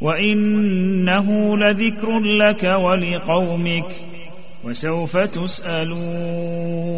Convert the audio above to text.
وإنه لذكر لك ولقومك وسوف تسألون.